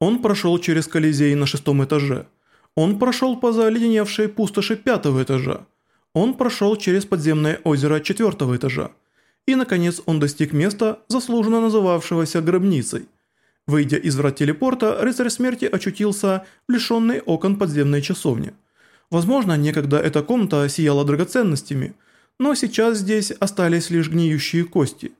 Он прошел через Колизей на шестом этаже. Он прошел по заледеневшей пустоши пятого этажа. Он прошел через подземное озеро четвертого этажа. И, наконец, он достиг места, заслуженно называвшегося гробницей. Выйдя из врат телепорта, рыцарь смерти очутился в лишенной окон подземной часовни. Возможно, некогда эта комната сияла драгоценностями, но сейчас здесь остались лишь гниющие кости.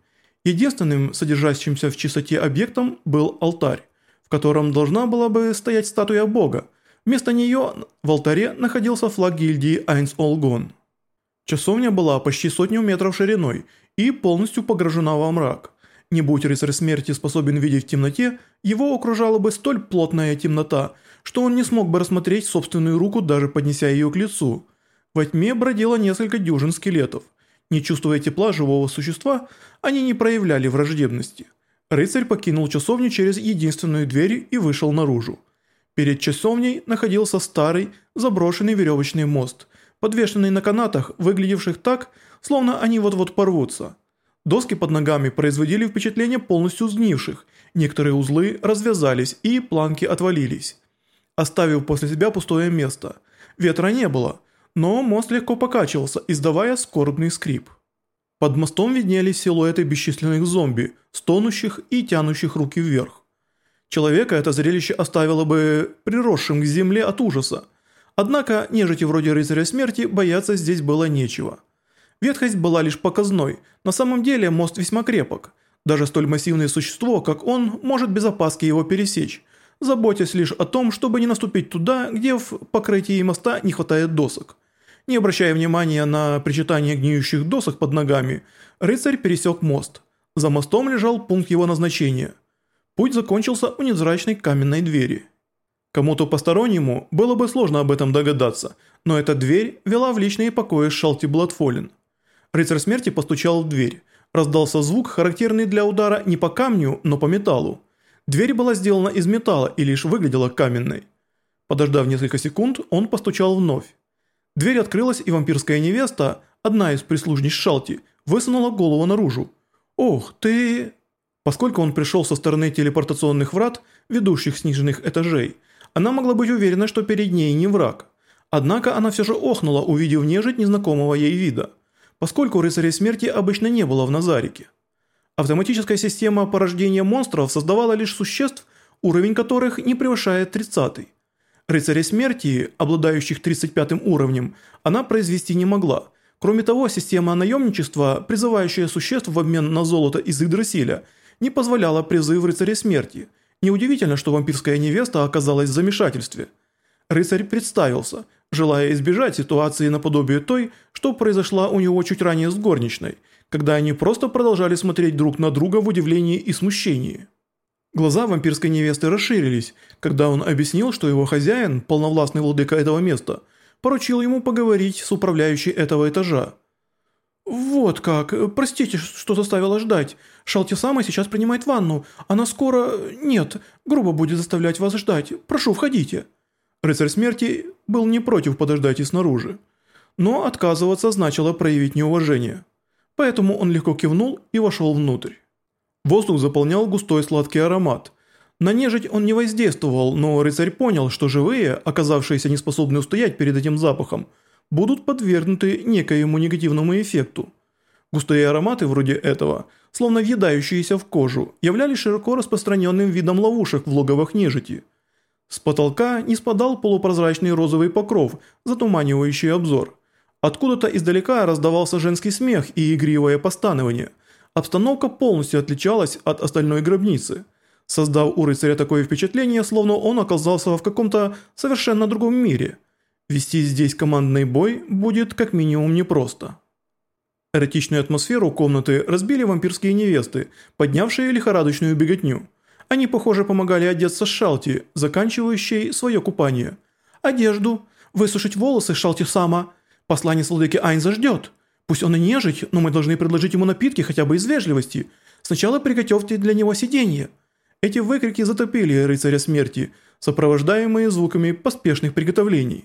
Единственным содержащимся в чистоте объектом был алтарь в котором должна была бы стоять статуя бога. Вместо нее в алтаре находился флаг гильдии Айнс Олгон. Часовня была почти сотню метров шириной и полностью погружена во мрак. Не будь рыцарь смерти способен видеть в темноте, его окружала бы столь плотная темнота, что он не смог бы рассмотреть собственную руку, даже поднеся ее к лицу. Во тьме бродило несколько дюжин скелетов. Не чувствуя тепла живого существа, они не проявляли враждебности – Рыцарь покинул часовню через единственную дверь и вышел наружу. Перед часовней находился старый, заброшенный веревочный мост, подвешенный на канатах, выглядевших так, словно они вот-вот порвутся. Доски под ногами производили впечатление полностью сгнивших, некоторые узлы развязались и планки отвалились, оставив после себя пустое место. Ветра не было, но мост легко покачивался, издавая скорбный скрип. Под мостом виднелись силуэты бесчисленных зомби, стонущих и тянущих руки вверх. Человека это зрелище оставило бы приросшим к земле от ужаса. Однако нежити вроде рыцаря смерти бояться здесь было нечего. Ветхость была лишь показной, на самом деле мост весьма крепок. Даже столь массивное существо, как он, может без опаски его пересечь, заботясь лишь о том, чтобы не наступить туда, где в покрытии моста не хватает досок. Не обращая внимания на причитание гниющих досок под ногами, рыцарь пересек мост. За мостом лежал пункт его назначения. Путь закончился у невзрачной каменной двери. Кому-то постороннему было бы сложно об этом догадаться, но эта дверь вела в личные покои Шалти Бладфолин. Рыцарь смерти постучал в дверь. Раздался звук, характерный для удара не по камню, но по металлу. Дверь была сделана из металла и лишь выглядела каменной. Подождав несколько секунд, он постучал вновь. Дверь открылась, и вампирская невеста, одна из прислужниц Шалти, высунула голову наружу. «Ох, ты...» Поскольку он пришел со стороны телепортационных врат, ведущих с нижних этажей, она могла быть уверена, что перед ней не враг. Однако она все же охнула, увидев нежить незнакомого ей вида, поскольку рыцарей смерти обычно не было в Назарике. Автоматическая система порождения монстров создавала лишь существ, уровень которых не превышает 30 -й. Рыцаря смерти, обладающих 35 уровнем, она произвести не могла. Кроме того, система наемничества, призывающая существ в обмен на золото из Игдрасиля, не позволяла призыв рыцаря смерти. Неудивительно, что вампирская невеста оказалась в замешательстве. Рыцарь представился, желая избежать ситуации наподобие той, что произошла у него чуть ранее с горничной, когда они просто продолжали смотреть друг на друга в удивлении и смущении. Глаза вампирской невесты расширились, когда он объяснил, что его хозяин, полновластный владыка этого места, поручил ему поговорить с управляющей этого этажа. «Вот как. Простите, что заставила ждать. Шалти сама сейчас принимает ванну. Она скоро... Нет, грубо будет заставлять вас ждать. Прошу, входите». Рыцарь смерти был не против подождать и снаружи. Но отказываться значило проявить неуважение. Поэтому он легко кивнул и вошел внутрь. Воздух заполнял густой сладкий аромат. На нежить он не воздействовал, но рыцарь понял, что живые, оказавшиеся неспособны устоять перед этим запахом, будут подвергнуты некоему негативному эффекту. Густые ароматы вроде этого, словно въедающиеся в кожу, являлись широко распространенным видом ловушек в логовах нежити. С потолка не спадал полупрозрачный розовый покров, затуманивающий обзор. Откуда-то издалека раздавался женский смех и игривое постанование – Обстановка полностью отличалась от остальной гробницы, создав у рыцаря такое впечатление, словно он оказался в каком-то совершенно другом мире. Вести здесь командный бой будет как минимум непросто. Эротичную атмосферу комнаты разбили вампирские невесты, поднявшие лихорадочную беготню. Они, похоже, помогали одеться Шалти, заканчивающей свое купание. «Одежду, высушить волосы Шалти сама. Посланец владыки Айнза ждет». Пусть он и нежить, но мы должны предложить ему напитки хотя бы из вежливости. Сначала приготовьте для него сиденье». Эти выкрики затопили рыцаря смерти, сопровождаемые звуками поспешных приготовлений.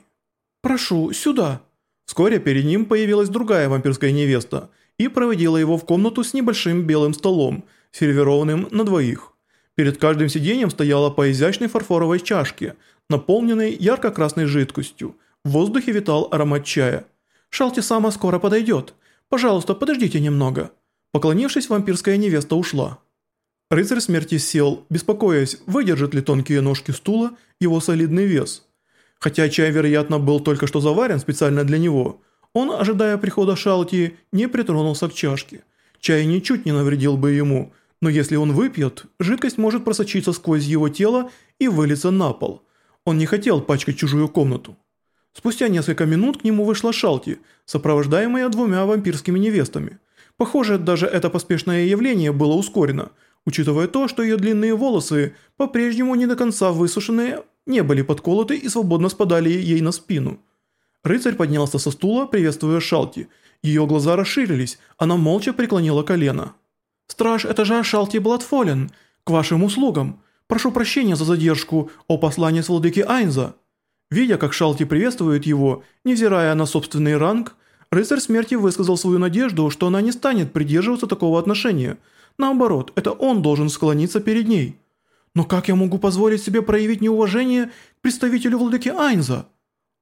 «Прошу, сюда». Вскоре перед ним появилась другая вампирская невеста и проводила его в комнату с небольшим белым столом, сервированным на двоих. Перед каждым сиденьем стояла по изящной фарфоровой чашке, наполненной ярко-красной жидкостью. В воздухе витал аромат чая. «Шалти сама скоро подойдет. Пожалуйста, подождите немного». Поклонившись, вампирская невеста ушла. Рыцарь смерти сел, беспокоясь, выдержит ли тонкие ножки стула его солидный вес. Хотя чай, вероятно, был только что заварен специально для него, он, ожидая прихода Шалти, не притронулся к чашке. Чай ничуть не навредил бы ему, но если он выпьет, жидкость может просочиться сквозь его тело и вылиться на пол. Он не хотел пачкать чужую комнату. Спустя несколько минут к нему вышла Шалти, сопровождаемая двумя вампирскими невестами. Похоже, даже это поспешное явление было ускорено, учитывая то, что ее длинные волосы, по-прежнему не до конца высушенные, не были подколоты и свободно спадали ей на спину. Рыцарь поднялся со стула, приветствуя Шалти. Ее глаза расширились, она молча преклонила колено. «Страж этажа Шалти Бладфолен, к вашим услугам. Прошу прощения за задержку, о посланец владыки Айнза». Видя, как Шалти приветствует его, невзирая на собственный ранг, рыцарь смерти высказал свою надежду, что она не станет придерживаться такого отношения. Наоборот, это он должен склониться перед ней. «Но как я могу позволить себе проявить неуважение представителю владыки Айнза?»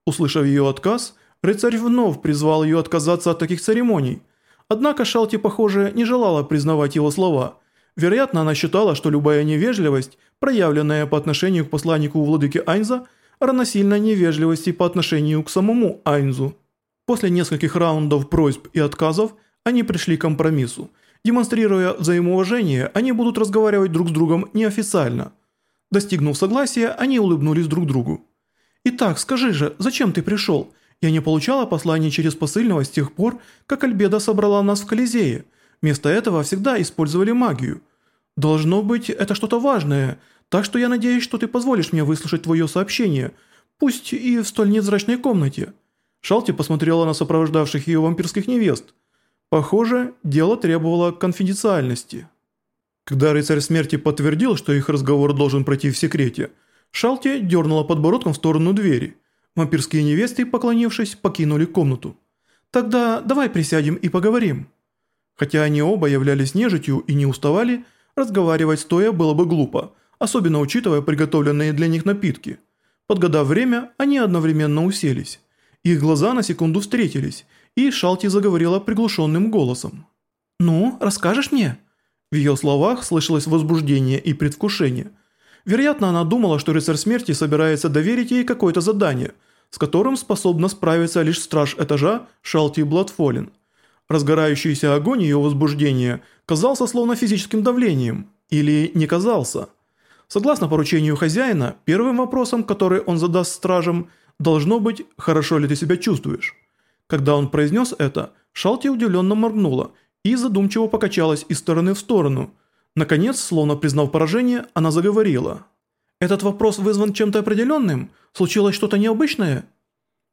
Услышав ее отказ, рыцарь вновь призвал ее отказаться от таких церемоний – Однако Шалти, похоже, не желала признавать его слова. Вероятно, она считала, что любая невежливость, проявленная по отношению к посланнику владыки Айнза, равносильно невежливости по отношению к самому Айнзу. После нескольких раундов просьб и отказов, они пришли к компромиссу. Демонстрируя взаимоуважение, они будут разговаривать друг с другом неофициально. Достигнув согласия, они улыбнулись друг другу. «Итак, скажи же, зачем ты пришел? Я не получала посланий через посыльного с тех пор, как Альбеда собрала нас в Колизее. Вместо этого всегда использовали магию. Должно быть, это что-то важное, так что я надеюсь, что ты позволишь мне выслушать твое сообщение, пусть и в столь невзрачной комнате». Шалти посмотрела на сопровождавших ее вампирских невест. Похоже, дело требовало конфиденциальности. Когда рыцарь смерти подтвердил, что их разговор должен пройти в секрете, Шалти дернула подбородком в сторону двери – Вампирские невесты, поклонившись, покинули комнату. «Тогда давай присядем и поговорим». Хотя они оба являлись нежитью и не уставали, разговаривать стоя было бы глупо, особенно учитывая приготовленные для них напитки. Подгадав время, они одновременно уселись. Их глаза на секунду встретились, и Шалти заговорила приглушенным голосом. «Ну, расскажешь мне?» В ее словах слышалось возбуждение и предвкушение – Вероятно, она думала, что рыцарь смерти собирается доверить ей какое-то задание, с которым способна справиться лишь страж этажа Шалти Бладфолин. Разгорающийся огонь ее возбуждения казался словно физическим давлением, или не казался. Согласно поручению хозяина, первым вопросом, который он задаст стражам, должно быть «хорошо ли ты себя чувствуешь?». Когда он произнес это, Шалти удивленно моргнула и задумчиво покачалась из стороны в сторону – Наконец, словно признав поражение, она заговорила. «Этот вопрос вызван чем-то определенным? Случилось что-то необычное?»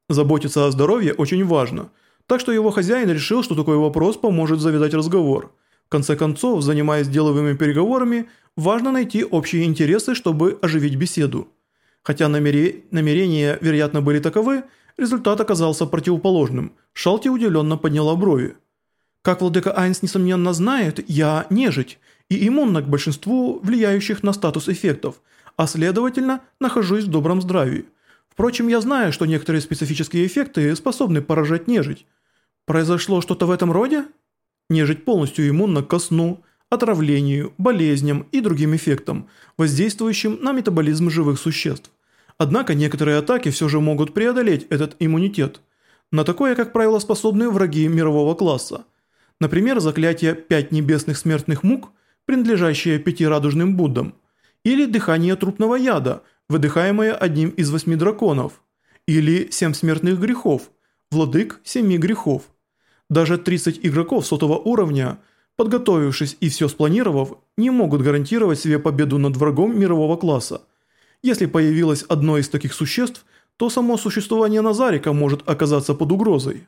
Заботиться о здоровье очень важно, так что его хозяин решил, что такой вопрос поможет завязать разговор. Конце концов, занимаясь деловыми переговорами, важно найти общие интересы, чтобы оживить беседу. Хотя намере... намерения, вероятно, были таковы, результат оказался противоположным. Шалти удивленно подняла брови. «Как владыка Айнс, несомненно, знает, я нежить, и иммунна к большинству влияющих на статус эффектов, а следовательно, нахожусь в добром здравии. Впрочем, я знаю, что некоторые специфические эффекты способны поражать нежить. Произошло что-то в этом роде? Нежить полностью иммунна ко сну, отравлению, болезням и другим эффектам, воздействующим на метаболизм живых существ. Однако некоторые атаки все же могут преодолеть этот иммунитет. На такое, как правило, способны враги мирового класса. Например, заклятие «Пять небесных смертных мук» принадлежащее пяти радужным Буддам, или дыхание трупного яда, выдыхаемое одним из восьми драконов, или семь смертных грехов, владык семи грехов. Даже 30 игроков сотого уровня, подготовившись и все спланировав, не могут гарантировать себе победу над врагом мирового класса. Если появилось одно из таких существ, то само существование Назарика может оказаться под угрозой.